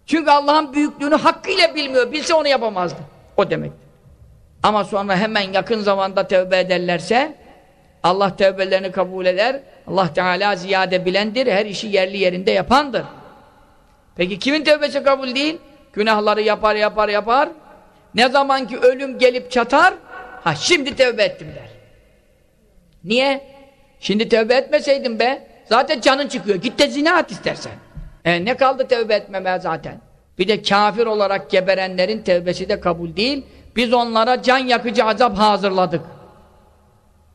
Çünkü Allah'ın büyüklüğünü hakkıyla bilmiyor. Bilse onu yapamazdı. O demek. Ama sonra hemen yakın zamanda tövbe ederlerse Allah tövbelerini kabul eder. Allah Teala ziyade bilendir. Her işi yerli yerinde yapandır. Peki kimin tövbesi kabul değil? Günahları yapar yapar yapar. Ne zaman ki ölüm gelip çatar ha şimdi tevbe ettim der. Niye? Şimdi tevbe etmeseydin be, zaten canın çıkıyor. Git de zina et istersen. E ne kaldı tevbe etmemeye zaten? Bir de kafir olarak geberenlerin tevbesi de kabul değil. Biz onlara can yakıcı azap hazırladık.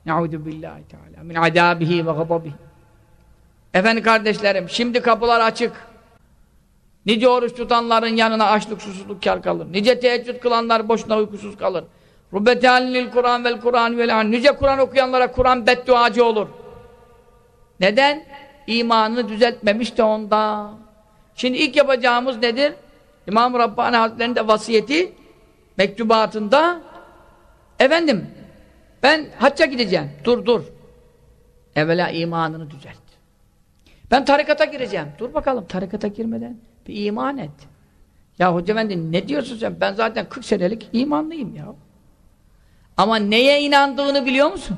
Nauzu billahi teala min adabihi ve gadabihi. Efendim kardeşlerim, şimdi kapılar açık. Nice oruç tutanların yanına açlık susuzluk kar kalır. Nice teheccüd kılanlar boşuna uykusuz kalır. Rubbetalil Kur'an vel Kur'an vel an. Nice Kur'an okuyanlara Kur'an bedduacı olur. Neden? İmanını düzeltmemiş de onda. Şimdi ilk yapacağımız nedir? İmam Rabbani Hazretleri'nin de vasiyeti mektubatında efendim ben hacca gideceğim. Dur dur. Evvela imanını düzelt. Ben tarikata gireceğim. Dur bakalım tarikata girmeden bir iman et. Ya hoca efendi ne diyorsun sen? Ben zaten 40 senelik imanlıyım ya. Ama neye inandığını biliyor musun?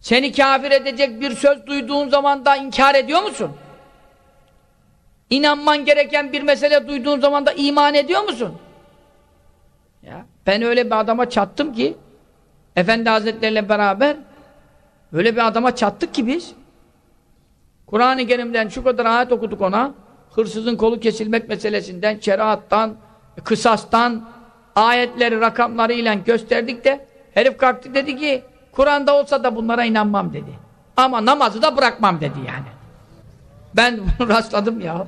Seni kafir edecek bir söz duyduğun zaman da inkar ediyor musun? İnanman gereken bir mesele duyduğun zaman da iman ediyor musun? Ya, ben öyle bir adama çattım ki Efendi Hazretleriyle beraber öyle bir adama çattık ki biz Kur'an-ı Kerim'den şu kadar ayet okuduk ona hırsızın kolu kesilmek meselesinden, şeriattan, kısastan ayetleri, rakamlarıyla gösterdik de herif kalktı dedi ki Kur'an'da olsa da bunlara inanmam dedi. Ama namazı da bırakmam dedi yani. Ben bunu rastladım ya.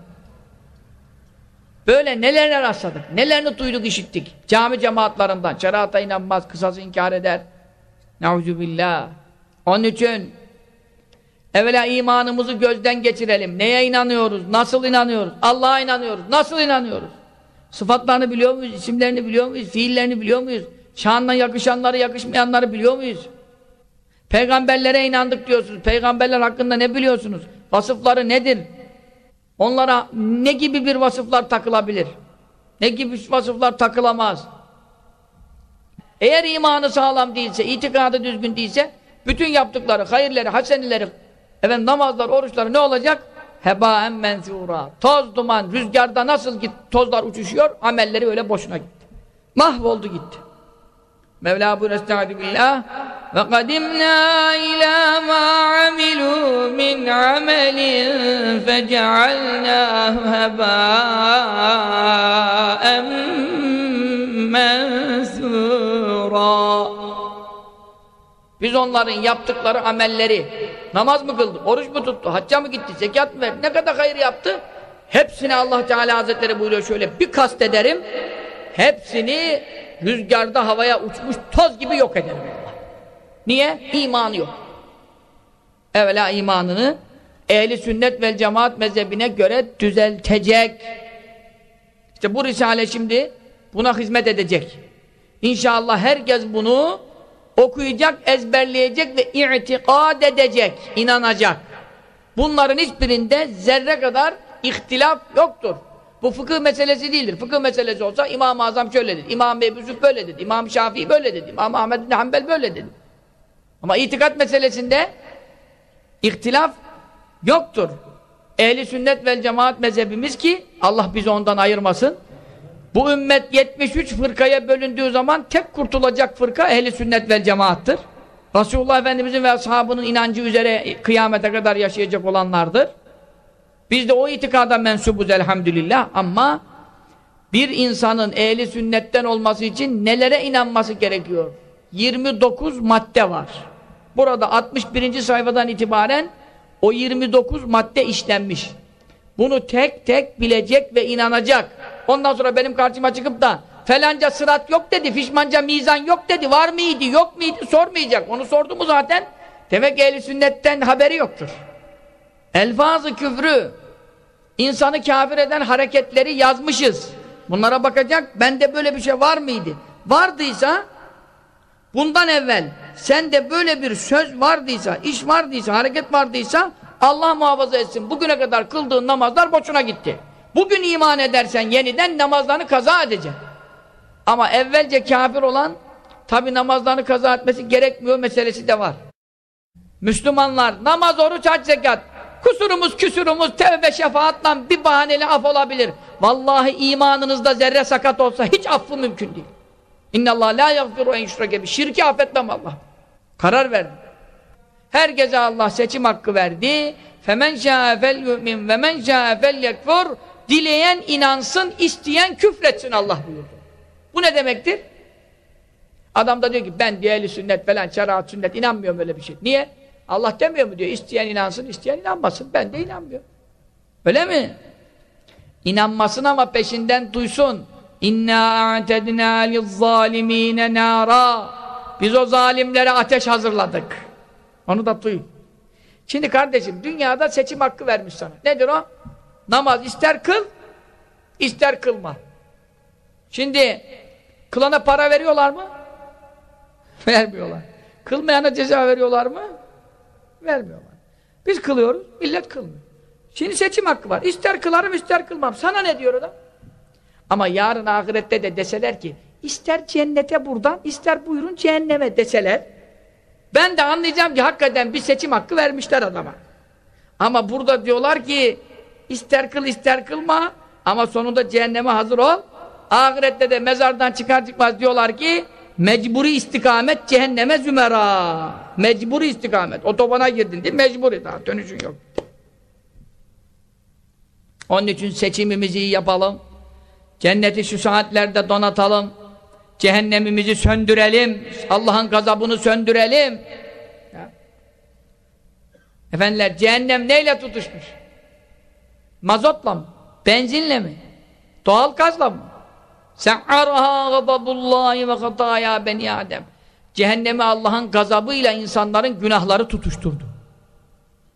Böyle nelerle rastladık, nelerini duyduk, işittik. Cami cemaatlarından, şerata inanmaz, kısası inkar eder. Neuzubillah. Onun için evvela imanımızı gözden geçirelim. Neye inanıyoruz, nasıl inanıyoruz, Allah'a inanıyoruz, nasıl inanıyoruz? Sıfatlarını biliyor muyuz, isimlerini biliyor muyuz, fiillerini biliyor muyuz? Şanla yakışanları, yakışmayanları biliyor muyuz? Peygamberlere inandık diyorsunuz. Peygamberler hakkında ne biliyorsunuz? Vasıfları nedir? Onlara ne gibi bir vasıflar takılabilir? Ne gibi vasıflar takılamaz? Eğer imanı sağlam değilse, itikadı düzgün değilse, bütün yaptıkları, hayırları, hasenleri, efendim, namazlar, oruçları ne olacak? Hebaen menzura. Toz duman, rüzgarda nasıl git, tozlar uçuşuyor, amelleri öyle boşuna gitti. Mahvoldu gitti. Mevla buyur estaizu ve kadimna ila ma amilu min amelin fecealnahu hebâen mensûrâ Biz onların yaptıkları amelleri namaz mı kıldı, oruç mu tuttu, hacca mı gitti, zekat mı verdi, ne kadar hayır yaptı hepsini Allah Teala Hazretleri buyuruyor şöyle bir kast ederim hepsini rüzgarda havaya uçmuş toz gibi yok ederim Allah. Niye? İmanı yok. Evvela imanını ehli sünnet ve cemaat mezhebine göre düzeltecek. İşte bu risale şimdi buna hizmet edecek. İnşallah herkes bunu okuyacak, ezberleyecek ve i'tikad edecek, inanacak. Bunların hiçbirinde zerre kadar ihtilaf yoktur. Bu fıkıh meselesi değildir. Fıkıh meselesi olsa İmam-ı Azam şöyle dedi, İmam Ebu Yusuf böyle dedi, İmam Şafii böyle dedi, İmam Ahmed bin Hanbel böyle dedi. Ama itikat meselesinde ihtilaf yoktur. Ehli sünnet vel cemaat mezhebimiz ki Allah bizi ondan ayırmasın. Bu ümmet 73 fırkaya bölündüğü zaman tek kurtulacak fırka ehli sünnet vel cemaattır. Resulullah Efendimizin ve ashabının inancı üzere kıyamete kadar yaşayacak olanlardır. Biz de o itikada mensubuz elhamdülillah ama bir insanın ehli sünnetten olması için nelere inanması gerekiyor? 29 madde var. Burada 61. sayfadan itibaren o 29 madde işlenmiş. Bunu tek tek bilecek ve inanacak. Ondan sonra benim karşıma çıkıp da felanca sırat yok dedi, fişmanca mizan yok dedi, var mıydı, yok muydu sormayacak. Onu sordu mu zaten? Demek ehli sünnetten haberi yoktur. Elfazı küfrü, insanı kafir eden hareketleri yazmışız. Bunlara bakacak, bende böyle bir şey var mıydı? Vardıysa, bundan evvel sende böyle bir söz vardıysa, iş vardıysa, hareket vardıysa, Allah muhafaza etsin. Bugüne kadar kıldığın namazlar boşuna gitti. Bugün iman edersen yeniden namazlarını kaza edeceksin. Ama evvelce kafir olan, tabi namazlarını kaza etmesi gerekmiyor meselesi de var. Müslümanlar, namaz, oruç, hac, zekat, Kusurumuz, küsurumuz, tevbe, şefaatla bir bahaneyle af olabilir. Vallahi imanınızda zerre sakat olsa hiç affı mümkün değil. İnnallâh lâ yagfiru en yüşreke Şirki affetmem Allah. Karar verdim. Herkese Allah seçim hakkı verdi. Femen şâ'e fel yu'min ve men şâ'e fel yekfur. Dileyen inansın, isteyen küfretsin Allah buyurdu. Bu ne demektir? Adam da diyor ki ben diye sünnet falan, şeriat sünnet inanmıyorum öyle bir şey. Niye? Allah demiyor mu diyor. İsteyen inansın, isteyen inanmasın. Ben de inanmıyorum. Öyle mi? İnanmasın ama peşinden duysun. İnna a'tedna liz-zalimine nara. Biz o zalimlere ateş hazırladık. Onu da duy. Şimdi kardeşim dünyada seçim hakkı vermiş sana. Nedir o? Namaz ister kıl, ister kılma. Şimdi kılana para veriyorlar mı? Vermiyorlar. Kılmayana ceza veriyorlar mı? Vermiyorlar. Biz kılıyoruz, millet kılmıyor. Şimdi seçim hakkı var. İster kılarım, ister kılmam. Sana ne diyor adam? Ama yarın ahirette de deseler ki ister cennete buradan, ister buyurun cehenneme deseler ben de anlayacağım ki hakikaten bir seçim hakkı vermişler adama. Ama burada diyorlar ki ister kıl ister kılma ama sonunda cehenneme hazır ol. Ahirette de mezardan çıkar çıkmaz diyorlar ki mecburi istikamet cehenneme zümera. Mecburi istikamet. Otobana girdin değil mecburi daha dönüşün yok. Onun için seçimimizi iyi yapalım. Cenneti şu saatlerde donatalım. Cehennemimizi söndürelim. Allah'ın gazabını söndürelim. Efendiler cehennem neyle tutuşmuş? Mazotla mı? Benzinle mi? Doğal gazla mı? Se'araha gadabullahi ve hataya beni Adem. Cehennemi Allah'ın gazabıyla insanların günahları tutuşturdu.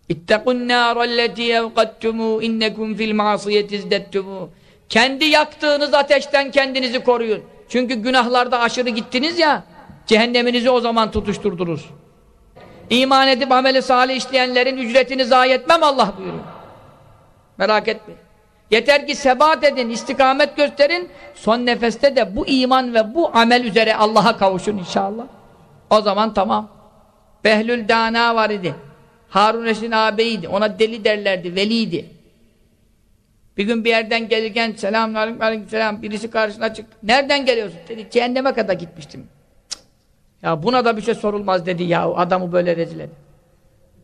İttekun nârellezî evqattumû innekum fil mâsiyeti izdettumû. Kendi yaktığınız ateşten kendinizi koruyun. Çünkü günahlarda aşırı gittiniz ya, cehenneminizi o zaman tutuşturdunuz. İman edip ameli salih işleyenlerin ücretini zayi etmem Allah buyuruyor. Merak etmeyin. Yeter ki sebat edin, istikamet gösterin, son nefeste de bu iman ve bu amel üzere Allah'a kavuşun inşallah. O zaman tamam. Behlül Dana var idi. Harun Reşit'in ağabeyiydi. Ona deli derlerdi, veliydi. Bir gün bir yerden gelirken selamünaleyküm aleyküm selam birisi karşısına çıktı. Nereden geliyorsun? Dedi cehenneme kadar gitmiştim. Cık. Ya buna da bir şey sorulmaz dedi ya adamı böyle rezil edin.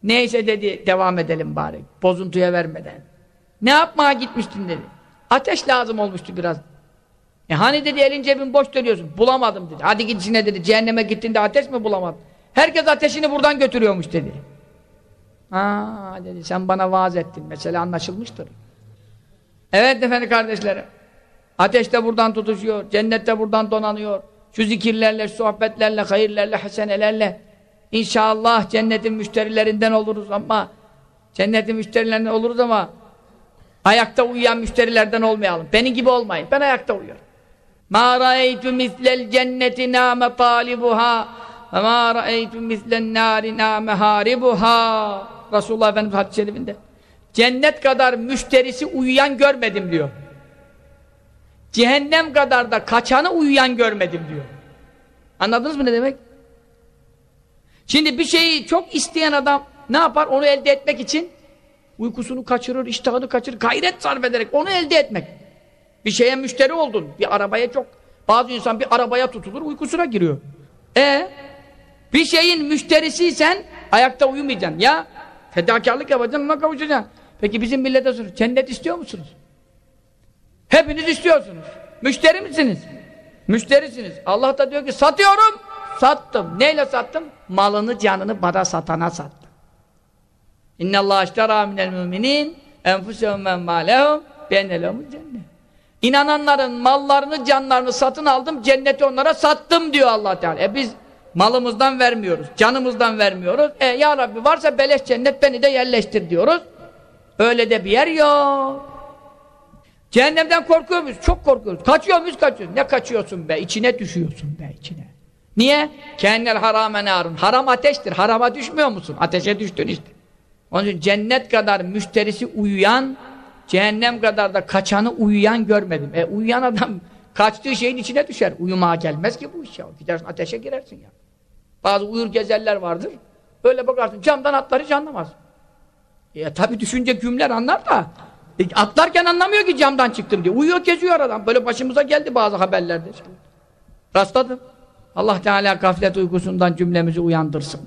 Neyse dedi devam edelim bari. Bozuntuya vermeden. Ne yapmaya gitmiştin dedi. Ateş lazım olmuştu biraz. E hani dedi elin cebin boş dönüyorsun. Bulamadım dedi. Hadi git içine dedi. Cehenneme gittin de ateş mi bulamadın? Herkes ateşini buradan götürüyormuş dedi. Aa dedi sen bana vaaz ettin. Mesela anlaşılmıştır. Evet efendi kardeşlerim. Ateş de buradan tutuşuyor. Cennet de buradan donanıyor. Şu zikirlerle, şu sohbetlerle, hayırlerle, hasenelerle İnşallah cennetin müşterilerinden oluruz ama cennetin müşterilerinden oluruz ama Ayakta uyuyan müşterilerden olmayalım. Benim gibi olmayın. Ben ayakta uyuyorum. Ma ra'eytu mislel cenneti nâme talibuha ve ma ra'eytu mislen nâri nâme haribuha Resulullah Efendimiz hadis-i şerifinde. Cennet kadar müşterisi uyuyan görmedim diyor. Cehennem kadar da kaçanı uyuyan görmedim diyor. Anladınız mı ne demek? Şimdi bir şeyi çok isteyen adam ne yapar? Onu elde etmek için uykusunu kaçırır, iştahını kaçırır, gayret sarf ederek onu elde etmek. Bir şeye müşteri oldun. Bir arabaya çok bazı insan bir arabaya tutulur, uykusuna giriyor. E bir şeyin müşterisiysen ayakta uyumayacaksın. Ya fedakarlık yapacaksın, ona kavuşacaksın. Peki bizim millete soruyor. Cennet istiyor musunuz? Hepiniz istiyorsunuz. Müşteri misiniz? Müşterisiniz. Allah da diyor ki satıyorum. Sattım. Neyle sattım? Malını canını bana satana sattım. İnnallâh işterâ minel müminin enfusehum men mâlehum biennelehumul cennet. İnananların mallarını, canlarını satın aldım, cenneti onlara sattım diyor Allah Teala. E biz malımızdan vermiyoruz, canımızdan vermiyoruz. E ya Rabbi varsa beleş cennet beni de yerleştir diyoruz. Öyle de bir yer yok. Cehennemden korkuyor muyuz? Çok korkuyoruz. Kaçıyor muyuz? Kaçıyoruz. Ne kaçıyorsun be? İçine düşüyorsun be içine. Niye? Kennel harame narun. Haram ateştir. Harama düşmüyor musun? Ateşe düştün işte. Onun için cennet kadar müşterisi uyuyan, cehennem kadar da kaçanı uyuyan görmedim. E uyuyan adam kaçtığı şeyin içine düşer. Uyumaya gelmez ki bu iş ya. Gidersin ateşe girersin ya. Bazı uyur gezerler vardır. Öyle bakarsın camdan atlar hiç anlamaz. Ya tabi düşünce gümler anlar da e, atlarken anlamıyor ki camdan çıktım diye. Uyuyor geziyor adam. Böyle başımıza geldi bazı haberlerde. Rastladım. Allah Teala gaflet uykusundan cümlemizi uyandırsın.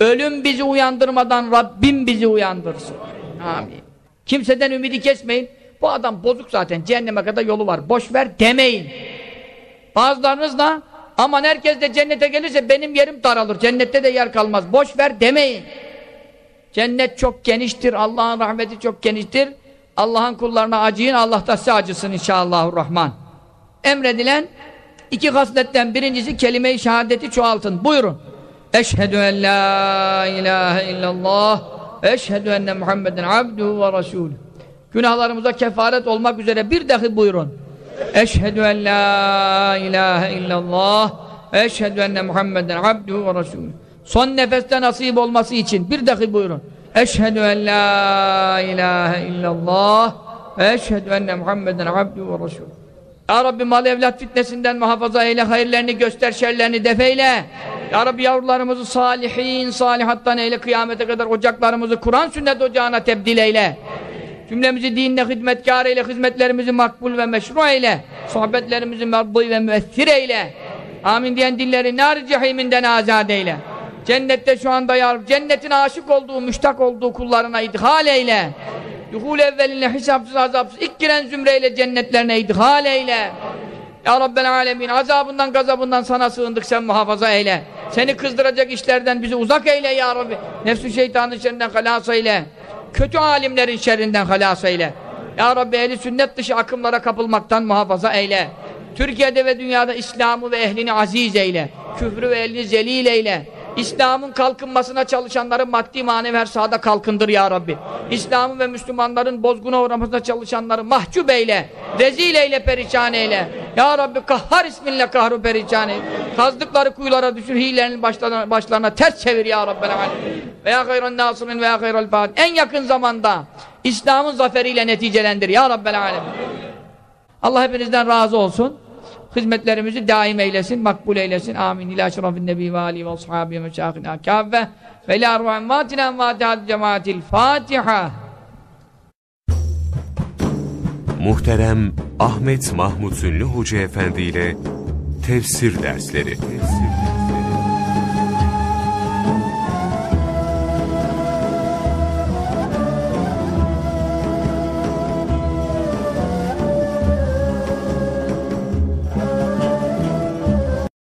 Ölüm bizi uyandırmadan Rabbim bizi uyandırsın. Amin. Kimseden ümidi kesmeyin. Bu adam bozuk zaten. Cehenneme kadar yolu var. Boş ver demeyin. Bazılarınız da aman herkes de cennete gelirse benim yerim daralır. Cennette de yer kalmaz. Boş ver demeyin. Cennet çok geniştir. Allah'ın rahmeti çok geniştir. Allah'ın kullarına acıyın. Allah da size acısın inşallahurrahman. Emredilen iki hasletten birincisi kelime-i şehadeti çoğaltın. Buyurun. Eşhedü en la ilahe illallah eşhedü enne Muhammeden abduhu ve resulü. Günahlarımıza kefaret olmak üzere bir dahi buyurun. Eşhedü en la ilahe illallah eşhedü enne Muhammeden abduhu ve resulü. Son nefeste nasip olması için bir dahi buyurun. Eşhedü en la ilahe illallah eşhedü enne Muhammeden abduhu ve resulü. Ya Rabbi mal evlat fitnesinden muhafaza eyle, hayırlerini göster, şerlerini defeyle. Ya Rabbi yavrularımızı salihin, salihattan eyle, kıyamete kadar ocaklarımızı Kur'an sünnet ocağına tebdil eyle. Cümlemizi dinle hizmetkar eyle, hizmetlerimizi makbul ve meşru eyle. Sohbetlerimizi merbu ve müessir eyle. Amin diyen dilleri nar cehiminden azad eyle. Cennette şu anda ya cennetin aşık olduğu, müştak olduğu kullarına idhal eyle. Duhul evveline hesapsız azapsız ilk giren zümreyle cennetlerine idhal eyle. Ya Rabbel alemin azabından gazabından sana sığındık sen muhafaza eyle. Seni kızdıracak işlerden bizi uzak eyle ya Rabbi. Nefsü şeytanın şerrinden halas eyle. Kötü alimlerin şerrinden halas eyle. Ya Rabbi ehli sünnet dışı akımlara kapılmaktan muhafaza eyle. Türkiye'de ve dünyada İslam'ı ve ehlini aziz eyle. Küfrü ve ehlini zelil eyle. İslam'ın kalkınmasına çalışanları maddi manevi her sahada kalkındır ya Rabbi. İslam'ın ve Müslümanların bozguna uğramasına çalışanları mahcup eyle. Rezil eyle, perişan eyle. Ya Rabbi kahhar isminle kahru perişan eyle. Kazdıkları kuyulara düşür, hilerini başlarına, başlarına ters çevir ya Rabbi. Ve ya hayran nasirin ve ya hayral. En yakın zamanda İslam'ın zaferiyle neticelendir ya Rabbel alem. Allah hepinizden razı olsun hizmetlerimizi daim eylesin, makbul eylesin. Amin. İlâ şerefin nebi ve âli ve ashabi ve meşâhina kâffe ve ilâ arvâ envâtina envâtihâd cemaatil Fatiha. Muhterem Ahmet Mahmut Ünlü Hoca Efendi ile Tefsir Dersleri Tefsir